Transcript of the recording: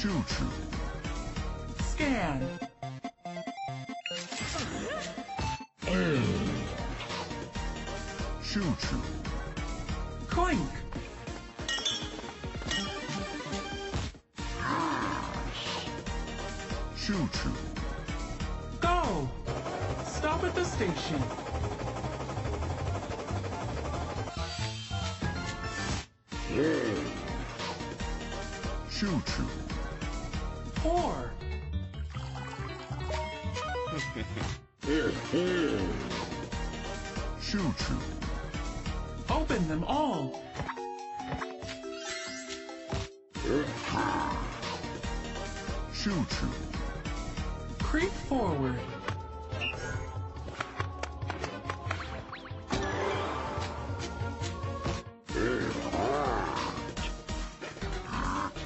Choo choo. Scan. Choo choo. Clink. Choo choo. Go. Stop at the station. Choo choo. Pour. Choo choo. Open them all. Choo choo. Creep forward.